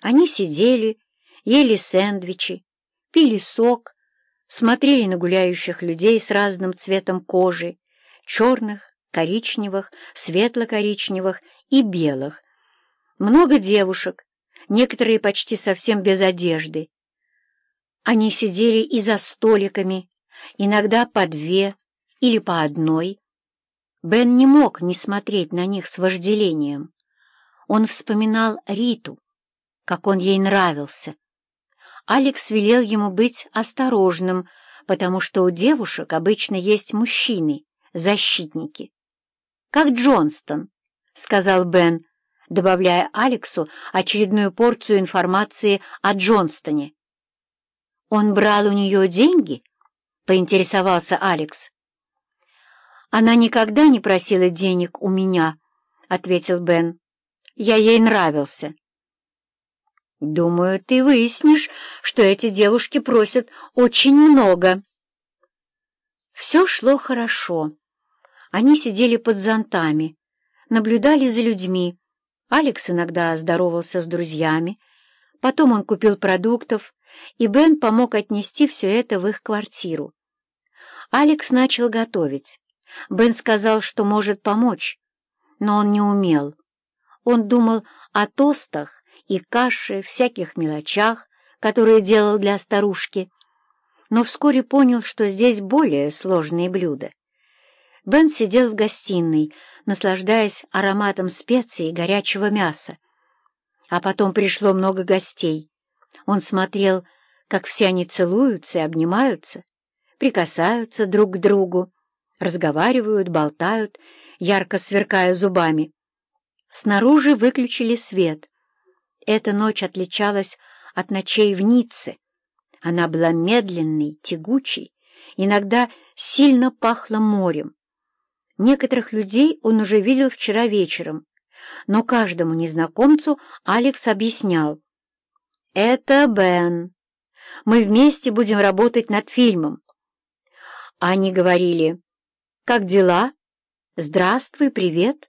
Они сидели, ели сэндвичи, пили сок, смотрели на гуляющих людей с разным цветом кожи, черных, коричневых, светло-коричневых и белых. Много девушек, некоторые почти совсем без одежды. Они сидели и за столиками, иногда по две или по одной. Бен не мог не смотреть на них с вожделением. Он вспоминал Риту, как он ей нравился. Алекс велел ему быть осторожным, потому что у девушек обычно есть мужчины, защитники. «Как Джонстон», — сказал Бен, добавляя Алексу очередную порцию информации о Джонстоне. «Он брал у нее деньги?» — поинтересовался Алекс. «Она никогда не просила денег у меня», — ответил Бен. «Я ей нравился». «Думаю, ты выяснишь, что эти девушки просят очень много». Все шло хорошо. Они сидели под зонтами, наблюдали за людьми. Алекс иногда здоровался с друзьями. Потом он купил продуктов, и Бен помог отнести все это в их квартиру. Алекс начал готовить. Бен сказал, что может помочь, но он не умел. Он думал о тостах и каше, всяких мелочах, которые делал для старушки, но вскоре понял, что здесь более сложные блюда. Бен сидел в гостиной, наслаждаясь ароматом специй и горячего мяса. А потом пришло много гостей. Он смотрел, как все они целуются и обнимаются, прикасаются друг к другу, разговаривают, болтают, ярко сверкая зубами. Снаружи выключили свет. Эта ночь отличалась от ночей в Ницце. Она была медленной, тягучей, иногда сильно пахла морем. Некоторых людей он уже видел вчера вечером, но каждому незнакомцу Алекс объяснял. «Это Бен. Мы вместе будем работать над фильмом». Они говорили «Как дела? Здравствуй, привет».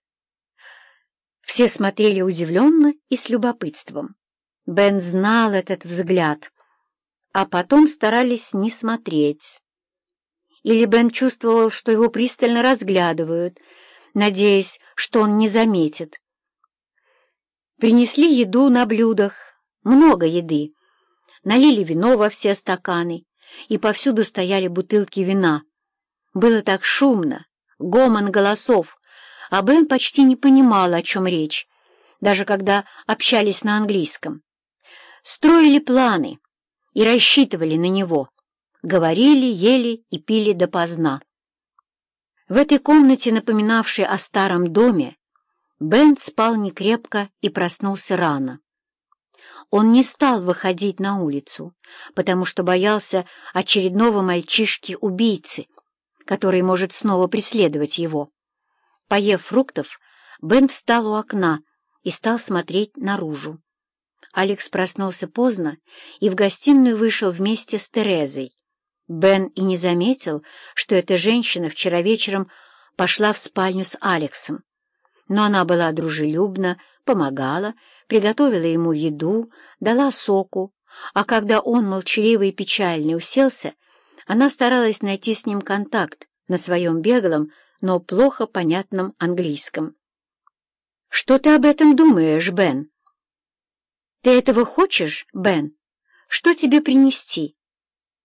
Все смотрели удивленно и с любопытством. Бен знал этот взгляд, а потом старались не смотреть. Или Бен чувствовал, что его пристально разглядывают, надеясь, что он не заметит. Принесли еду на блюдах, много еды. Налили вино во все стаканы, и повсюду стояли бутылки вина. Было так шумно, гомон голосов, а Бен почти не понимал, о чем речь, даже когда общались на английском. Строили планы и рассчитывали на него, говорили, ели и пили допоздна. В этой комнате, напоминавшей о старом доме, Бен спал некрепко и проснулся рано. Он не стал выходить на улицу, потому что боялся очередного мальчишки-убийцы, который может снова преследовать его. Поев фруктов, Бен встал у окна и стал смотреть наружу. Алекс проснулся поздно и в гостиную вышел вместе с Терезой. Бен и не заметил, что эта женщина вчера вечером пошла в спальню с Алексом. Но она была дружелюбна, помогала, приготовила ему еду, дала соку, а когда он, молчаливый и печальный, уселся, она старалась найти с ним контакт на своем беглом, но плохо понятном английском. «Что ты об этом думаешь, Бен?» «Ты этого хочешь, Бен? Что тебе принести?»